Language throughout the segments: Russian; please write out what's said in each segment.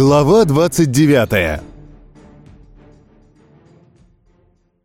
Глава 29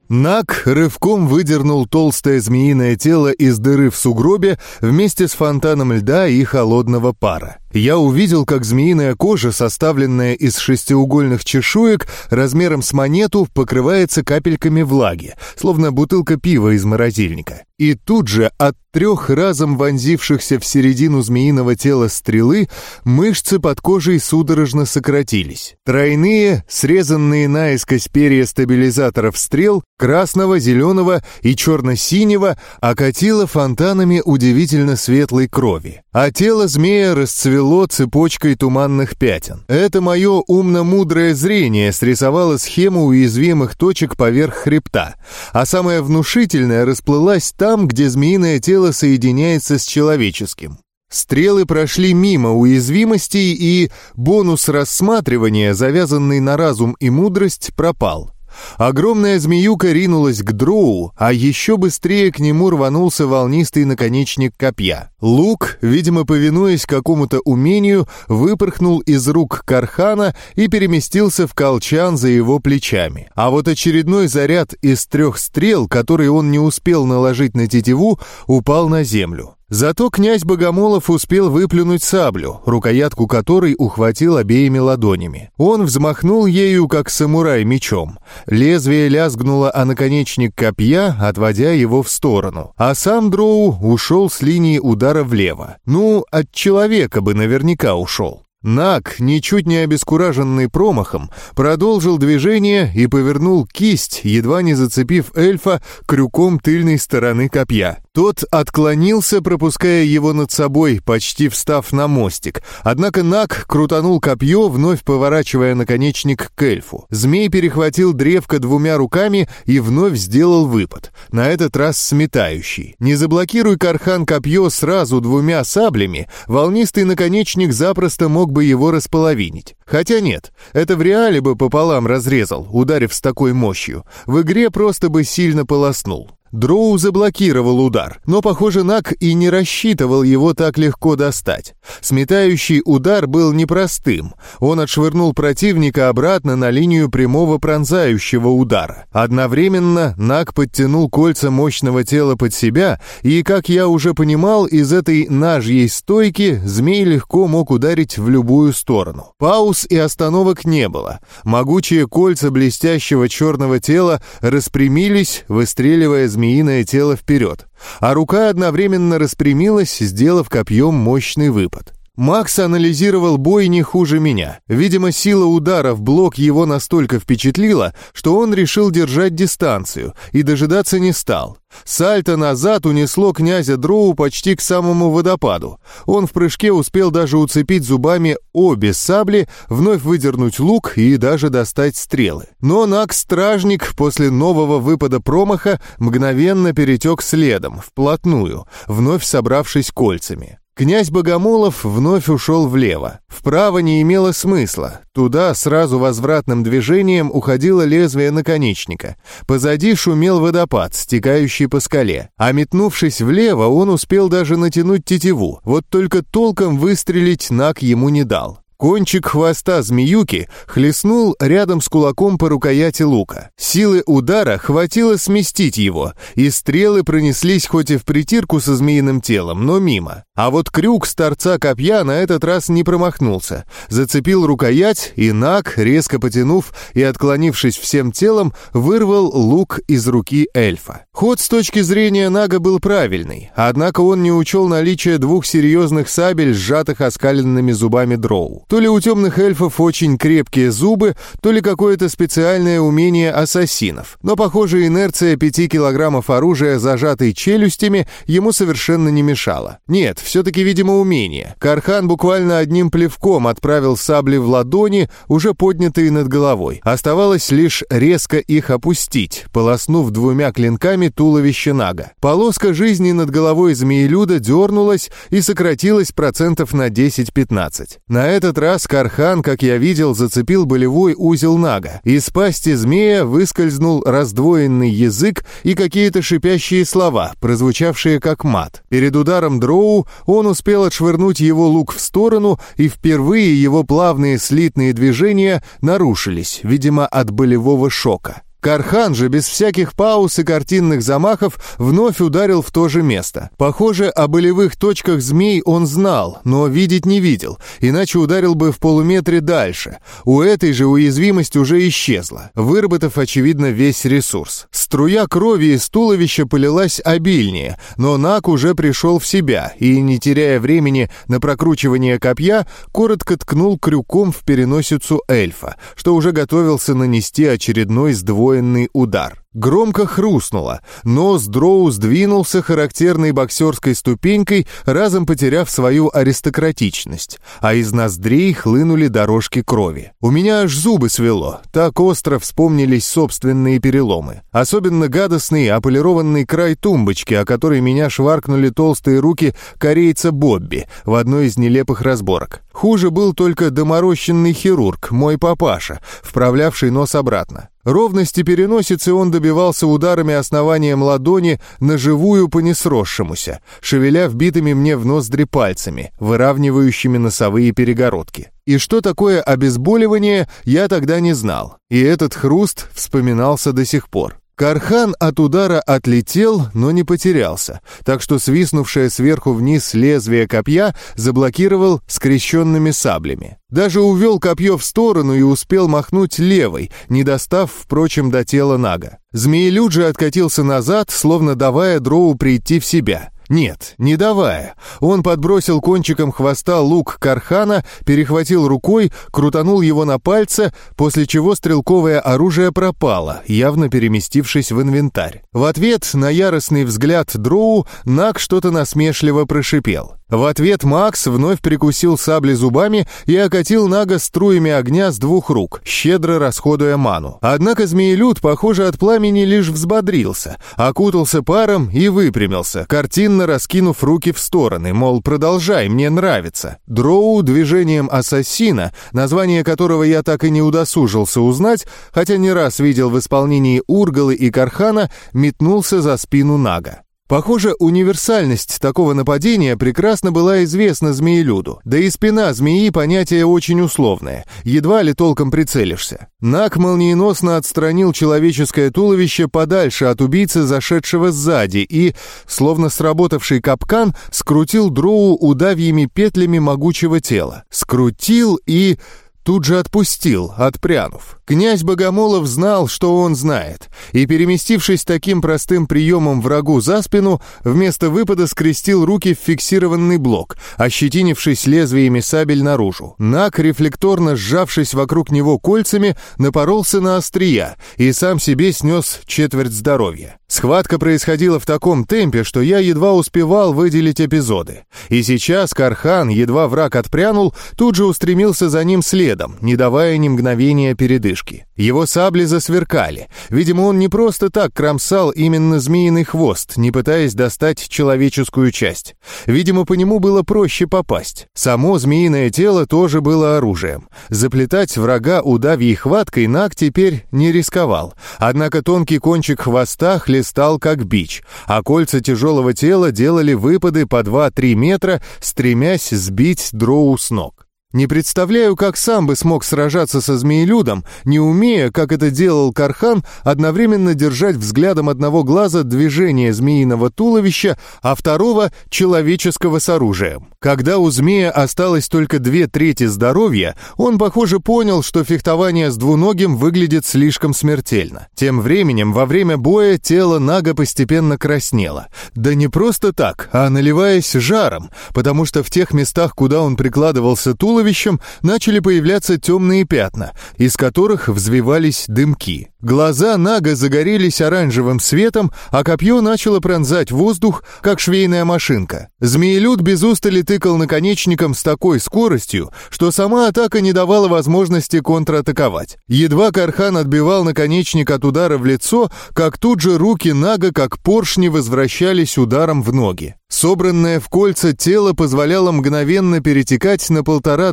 Нак рывком выдернул толстое змеиное тело из дыры в сугробе вместе с фонтаном льда и холодного пара. Я увидел, как змеиная кожа, составленная из шестиугольных чешуек, размером с монету, покрывается капельками влаги, словно бутылка пива из морозильника. И тут же от трех разом вонзившихся в середину змеиного тела стрелы мышцы под кожей судорожно сократились. Тройные, срезанные наискось перья стабилизаторов стрел, красного, зеленого и черно-синего, окатило фонтанами удивительно светлой крови. А тело змея расцвело цепочкой туманных пятен. Это мое умно-мудрое зрение срисовало схему уязвимых точек поверх хребта, а самое внушительное расплылась там, где змеиное тело соединяется с человеческим. Стрелы прошли мимо уязвимостей, и бонус рассматривания, завязанный на разум и мудрость, пропал. Огромная змеюка ринулась к дроу, а еще быстрее к нему рванулся волнистый наконечник копья. Лук, видимо, повинуясь какому-то умению, выпорхнул из рук Кархана и переместился в колчан за его плечами. А вот очередной заряд из трех стрел, который он не успел наложить на тетиву, упал на землю. Зато князь Богомолов успел выплюнуть саблю, рукоятку которой ухватил обеими ладонями. Он взмахнул ею, как самурай, мечом. Лезвие лязгнуло о наконечник копья, отводя его в сторону. А сам Дроу ушел с линии удара влево. Ну, от человека бы наверняка ушел. Нак, ничуть не обескураженный промахом, продолжил движение и повернул кисть, едва не зацепив эльфа крюком тыльной стороны копья. Тот отклонился, пропуская его над собой, почти встав на мостик. Однако Нак крутанул копье, вновь поворачивая наконечник к эльфу. Змей перехватил древко двумя руками и вновь сделал выпад, на этот раз сметающий. Не заблокируй Кархан копье сразу двумя саблями, волнистый наконечник запросто мог бы его располовинить. Хотя нет, это в реале бы пополам разрезал, ударив с такой мощью. В игре просто бы сильно полоснул. Дроу заблокировал удар, но, похоже, Нак и не рассчитывал его так легко достать. Сметающий удар был непростым. Он отшвырнул противника обратно на линию прямого пронзающего удара. Одновременно Нак подтянул кольца мощного тела под себя, и, как я уже понимал, из этой нажьей стойки змей легко мог ударить в любую сторону. Пауз и остановок не было. Могучие кольца блестящего черного тела распрямились, выстреливая змеиное тело вперед, а рука одновременно распрямилась, сделав копьем мощный выпад. Макс анализировал бой не хуже меня. Видимо, сила удара в блок его настолько впечатлила, что он решил держать дистанцию и дожидаться не стал. Сальто назад унесло князя Дроу почти к самому водопаду. Он в прыжке успел даже уцепить зубами обе сабли, вновь выдернуть лук и даже достать стрелы. Но Нак-стражник после нового выпада промаха мгновенно перетек следом, вплотную, вновь собравшись кольцами. Князь Богомолов вновь ушел влево. Вправо не имело смысла. Туда сразу возвратным движением уходило лезвие наконечника. Позади шумел водопад, стекающий по скале. А метнувшись влево, он успел даже натянуть тетиву. Вот только толком выстрелить Нак ему не дал. Кончик хвоста змеюки хлестнул рядом с кулаком по рукояти лука. Силы удара хватило сместить его, и стрелы пронеслись хоть и в притирку со змеиным телом, но мимо. А вот крюк с торца копья на этот раз не промахнулся. Зацепил рукоять, и Наг, резко потянув и отклонившись всем телом, вырвал лук из руки эльфа. Ход с точки зрения Нага был правильный, однако он не учел наличие двух серьезных сабель, сжатых оскаленными зубами дроу. То ли у темных эльфов очень крепкие зубы, то ли какое-то специальное умение ассасинов. Но, похоже, инерция пяти килограммов оружия, зажатой челюстями, ему совершенно не мешала. Нет, все-таки, видимо, умение. Кархан буквально одним плевком отправил сабли в ладони, уже поднятые над головой. Оставалось лишь резко их опустить, полоснув двумя клинками туловище Нага. Полоска жизни над головой змеелюда дернулась и сократилась процентов на 10-15. На этот раз Кархан, как я видел, зацепил болевой узел Нага. Из пасти змея выскользнул раздвоенный язык и какие-то шипящие слова, прозвучавшие как мат. Перед ударом дроу он успел отшвырнуть его лук в сторону, и впервые его плавные слитные движения нарушились, видимо, от болевого шока. Кархан же без всяких пауз и картинных замахов вновь ударил в то же место. Похоже, о болевых точках змей он знал, но видеть не видел, иначе ударил бы в полуметре дальше. У этой же уязвимость уже исчезла, выработав, очевидно, весь ресурс. Струя крови из туловища полилась обильнее, но Нак уже пришел в себя и, не теряя времени на прокручивание копья, коротко ткнул крюком в переносицу эльфа, что уже готовился нанести очередной сдвоенный удвоенный удар. Громко хрустнуло. Нос Дроу сдвинулся характерной боксерской ступенькой, разом потеряв свою аристократичность, а из ноздрей хлынули дорожки крови. У меня аж зубы свело, так остро вспомнились собственные переломы. Особенно гадостный ополированный край тумбочки, о которой меня шваркнули толстые руки корейца Бобби в одной из нелепых разборок. Хуже был только доморощенный хирург, мой папаша, вправлявший нос обратно. Ровности переносицы он добивался ударами основанием ладони на живую по несросшемуся, шевеля вбитыми мне в ноздри пальцами, выравнивающими носовые перегородки. И что такое обезболивание, я тогда не знал, и этот хруст вспоминался до сих пор. Кархан от удара отлетел, но не потерялся, так что свистнувшее сверху вниз лезвие копья заблокировал скрещенными саблями. Даже увел копье в сторону и успел махнуть левой, не достав, впрочем, до тела Нага. Змеелюд же откатился назад, словно давая дроу прийти в себя — нет, не давая. Он подбросил кончиком хвоста лук Кархана, перехватил рукой, крутанул его на пальце, после чего стрелковое оружие пропало, явно переместившись в инвентарь. В ответ на яростный взгляд Дроу Нак что-то насмешливо прошипел. В ответ Макс вновь прикусил сабли зубами и окатил Нага струями огня с двух рук, щедро расходуя ману. Однако змеелюд, похоже, от пламени лишь взбодрился, окутался паром и выпрямился, картинно раскинув руки в стороны, мол, продолжай, мне нравится. Дроу движением ассасина, название которого я так и не удосужился узнать, хотя не раз видел в исполнении Ургалы и Кархана, метнулся за спину Нага. Похоже, универсальность такого нападения прекрасно была известна змеелюду. Да и спина змеи понятие очень условное, едва ли толком прицелишься. Нак молниеносно отстранил человеческое туловище подальше от убийцы, зашедшего сзади, и, словно сработавший капкан, скрутил дроу удавьями петлями могучего тела. Скрутил и тут же отпустил, отпрянув. Князь Богомолов знал, что он знает, и, переместившись таким простым приемом врагу за спину, вместо выпада скрестил руки в фиксированный блок, ощетинившись лезвиями сабель наружу. Нак, рефлекторно сжавшись вокруг него кольцами, напоролся на острия и сам себе снес четверть здоровья. Схватка происходила в таком темпе, что я едва успевал выделить эпизоды. И сейчас Кархан, едва враг отпрянул, тут же устремился за ним следом, не давая ни мгновения передышки. Его сабли засверкали. Видимо, он не просто так кромсал именно змеиный хвост, не пытаясь достать человеческую часть. Видимо, по нему было проще попасть. Само змеиное тело тоже было оружием. Заплетать врага удавьей хваткой Наг теперь не рисковал. Однако тонкий кончик хвоста хлестал как бич, а кольца тяжелого тела делали выпады по 2-3 метра, стремясь сбить дроу с ног. Не представляю, как сам бы смог сражаться со змеелюдом, не умея, как это делал Кархан, одновременно держать взглядом одного глаза движение змеиного туловища, а второго — человеческого с оружием. Когда у змея осталось только две трети здоровья, он, похоже, понял, что фехтование с двуногим выглядит слишком смертельно. Тем временем, во время боя тело Нага постепенно краснело. Да не просто так, а наливаясь жаром, потому что в тех местах, куда он прикладывался туловище, туловищем начали появляться темные пятна, из которых взвивались дымки. Глаза Нага загорелись оранжевым светом, а копье начало пронзать воздух, как швейная машинка. Змеелюд без устали тыкал наконечником с такой скоростью, что сама атака не давала возможности контратаковать. Едва Кархан отбивал наконечник от удара в лицо, как тут же руки Нага, как поршни, возвращались ударом в ноги. Собранное в кольца тело позволяло мгновенно перетекать на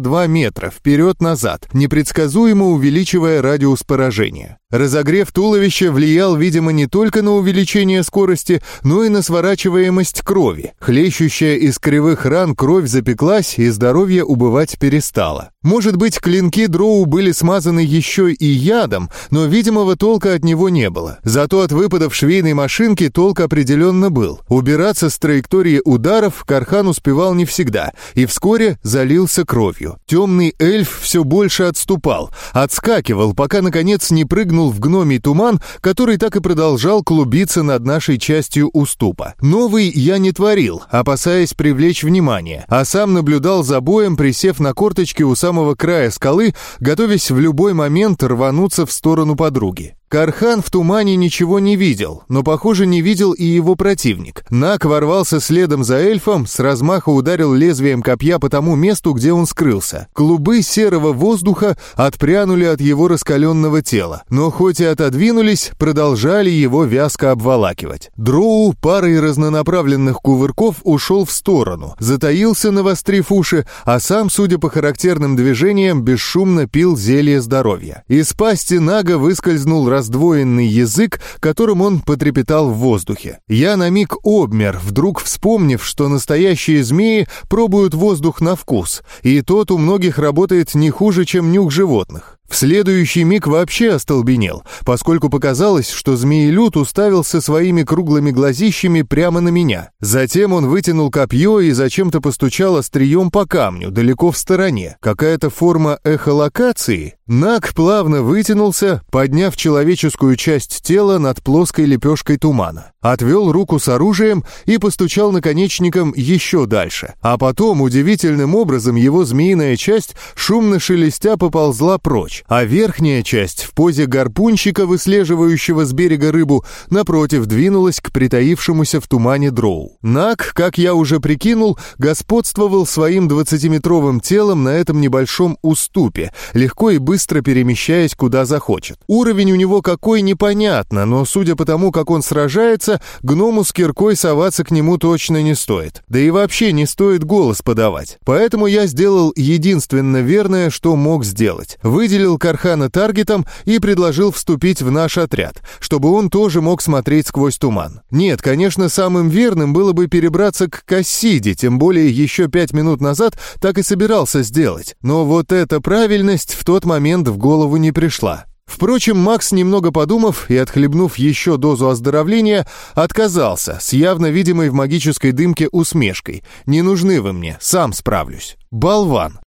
полтора-два метра вперед-назад, непредсказуемо увеличивая радиус поражения. Разогрев туловища влиял, видимо, не только на увеличение скорости, но и на сворачиваемость крови. Хлещущая из кривых ран кровь запеклась, и здоровье убывать перестало. Может быть, клинки дроу были смазаны еще и ядом, но видимого толка от него не было. Зато от выпадов швейной машинки толк определенно был. Убираться с траектории ударов Кархан успевал не всегда, и вскоре залился кровью. Темный эльф все больше отступал, отскакивал, пока, наконец, не прыгнул нырнул в гномий туман, который так и продолжал клубиться над нашей частью уступа. Новый я не творил, опасаясь привлечь внимание, а сам наблюдал за боем, присев на корточки у самого края скалы, готовясь в любой момент рвануться в сторону подруги. Кархан в тумане ничего не видел, но, похоже, не видел и его противник. Нак ворвался следом за эльфом, с размаха ударил лезвием копья по тому месту, где он скрылся. Клубы серого воздуха отпрянули от его раскаленного тела, но хоть и отодвинулись, продолжали его вязко обволакивать. Дроу парой разнонаправленных кувырков ушел в сторону, затаился, навострив уши, а сам, судя по характерным движениям, бесшумно пил зелье здоровья. Из пасти Нага выскользнул раз раздвоенный язык, которым он потрепетал в воздухе. Я на миг обмер, вдруг вспомнив, что настоящие змеи пробуют воздух на вкус, и тот у многих работает не хуже, чем нюх животных. В следующий миг вообще остолбенел, поскольку показалось, что змеелюд уставился своими круглыми глазищами прямо на меня. Затем он вытянул копье и зачем-то постучал острием по камню, далеко в стороне. Какая-то форма эхолокации? Наг плавно вытянулся, подняв человеческую часть тела над плоской лепешкой тумана. Отвел руку с оружием и постучал наконечником еще дальше. А потом, удивительным образом, его змеиная часть, шумно шелестя, поползла прочь а верхняя часть в позе гарпунщика, выслеживающего с берега рыбу, напротив двинулась к притаившемуся в тумане дроу. Нак, как я уже прикинул, господствовал своим двадцатиметровым телом на этом небольшом уступе, легко и быстро перемещаясь куда захочет. Уровень у него какой непонятно, но судя по тому, как он сражается, гному с киркой соваться к нему точно не стоит. Да и вообще не стоит голос подавать. Поэтому я сделал единственно верное, что мог сделать. Выделил Кархана таргетом и предложил вступить в наш отряд, чтобы он тоже мог смотреть сквозь туман. Нет, конечно, самым верным было бы перебраться к Кассиде, тем более еще пять минут назад так и собирался сделать. Но вот эта правильность в тот момент в голову не пришла. Впрочем, Макс, немного подумав и отхлебнув еще дозу оздоровления, отказался, с явно видимой в магической дымке усмешкой. «Не нужны вы мне, сам справлюсь». Болван.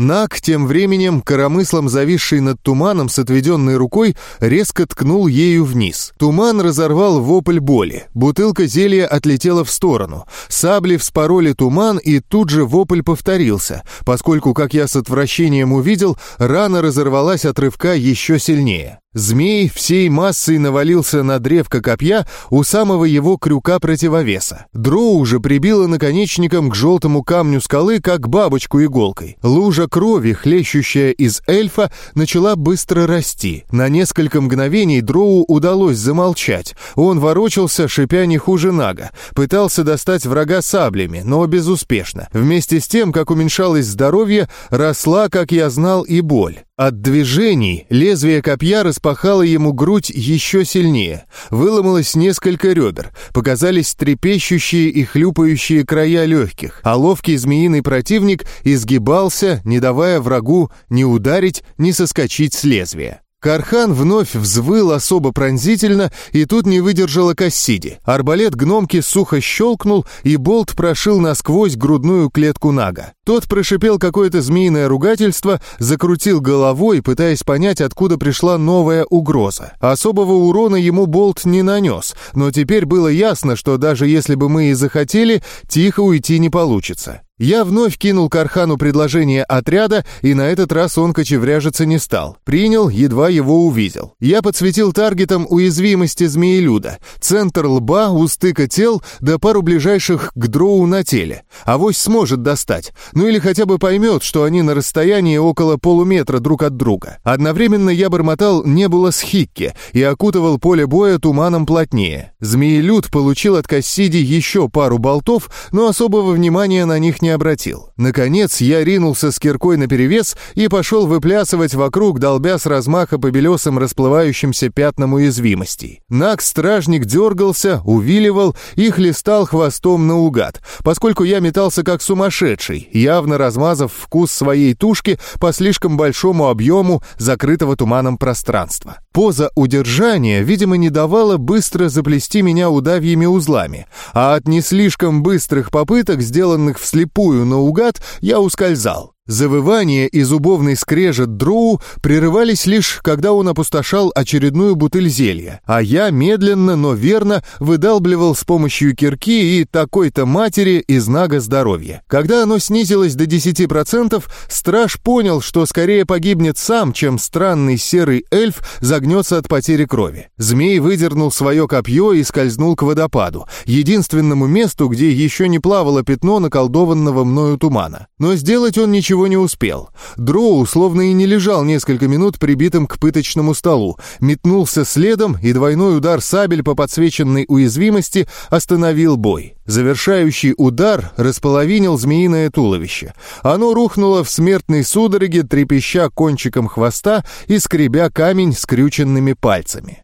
Нак, тем временем, коромыслом зависший над туманом с отведенной рукой, резко ткнул ею вниз. Туман разорвал вопль боли. Бутылка зелья отлетела в сторону. Сабли вспороли туман, и тут же вопль повторился, поскольку, как я с отвращением увидел, рана разорвалась от рывка еще сильнее. Змей всей массой навалился на древко копья у самого его крюка противовеса. Дроу уже прибило наконечником к желтому камню скалы, как бабочку иголкой. Лужа крови, хлещущая из эльфа, начала быстро расти. На несколько мгновений Дроу удалось замолчать. Он ворочался, шипя не хуже Нага. Пытался достать врага саблями, но безуспешно. Вместе с тем, как уменьшалось здоровье, росла, как я знал, и боль. От движений лезвие копья распахало ему грудь еще сильнее. Выломалось несколько ребер, показались трепещущие и хлюпающие края легких, а ловкий змеиный противник изгибался, не давая врагу ни ударить, ни соскочить с лезвия. Кархан вновь взвыл особо пронзительно, и тут не выдержала Кассиди. Арбалет гномки сухо щелкнул, и болт прошил насквозь грудную клетку Нага. Тот прошипел какое-то змеиное ругательство, закрутил головой, пытаясь понять, откуда пришла новая угроза. Особого урона ему болт не нанес, но теперь было ясно, что даже если бы мы и захотели, тихо уйти не получится. Я вновь кинул Кархану предложение отряда, и на этот раз он кочевряжиться не стал. Принял, едва его увидел. Я подсветил таргетом уязвимости змеелюда, центр лба, у стыка тел, да пару ближайших к дроу на теле. Авось сможет достать, ну или хотя бы поймет, что они на расстоянии около полуметра друг от друга. Одновременно я бормотал «Небула с Хикки» и окутывал поле боя туманом плотнее. Змеелюд получил от Кассиди еще пару болтов, но особого внимания на них не обратил. Наконец я ринулся с киркой наперевес и пошел выплясывать вокруг, долбя с размаха по белесым расплывающимся пятнам уязвимостей. Наг-стражник дергался, увиливал и хлестал хвостом наугад, поскольку я метался как сумасшедший, явно размазав вкус своей тушки по слишком большому объему закрытого туманом пространства. Поза удержания, видимо, не давала быстро заплести меня удавьими узлами, а от не слишком быстрых попыток, сделанных вслепую наугад, я ускользал. Завывание и зубовный скрежет Дроу прерывались лишь, когда он опустошал очередную бутыль зелья, а я медленно, но верно выдалбливал с помощью кирки и такой-то матери из нага здоровья. Когда оно снизилось до 10%, страж понял, что скорее погибнет сам, чем странный серый эльф загнется от потери крови. Змей выдернул свое копье и скользнул к водопаду, единственному месту, где еще не плавало пятно наколдованного мною тумана. Но сделать он ничего ничего не успел. Дроу словно и не лежал несколько минут прибитым к пыточному столу, метнулся следом, и двойной удар сабель по подсвеченной уязвимости остановил бой. Завершающий удар располовинил змеиное туловище. Оно рухнуло в смертной судороге, трепеща кончиком хвоста и скребя камень скрюченными пальцами.